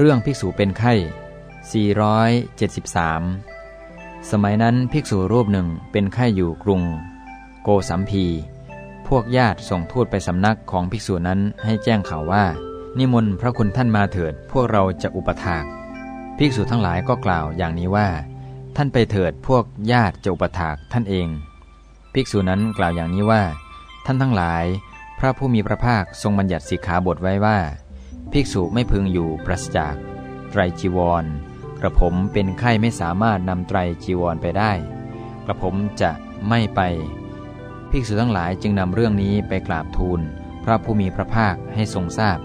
เรื่องภิกษุเป็นไข้ 473 สมัยนั้นภิกษุรูปหนึ่งเป็นไข้อยู่กรุง โกสัมพี พวกญาติส่งทูตไปสำนักของภิกษุนั้นให้แจ้งข่าวว่า นิมนต์พระคุณท่านมาเถิด พวกเราจะอุปถาก ภิกษุทั้งหลายก็กล่าวอย่างนี้ว่า ท่านไปเถิดพวกญาติจะอุปถากท่านเอง ภิกษุนั้นกล่าวอย่างนี้ว่า ท่านทั้งหลาย พระผู้มีพระภาคทรงบัญญัติสิกขาบทไว้ว่า ภิกษุไม่พึงอยู่ปราศจาก ไตรจีวร กระผมเป็นไข้ไม่สามารถนำไตรจีวรไปได้ กระผมจะไม่ไป ภิกษุทั้งหลายจึงนำเรื่องนี้ไปกราบทูล พระผู้มีพระภาคให้ทรงทราบ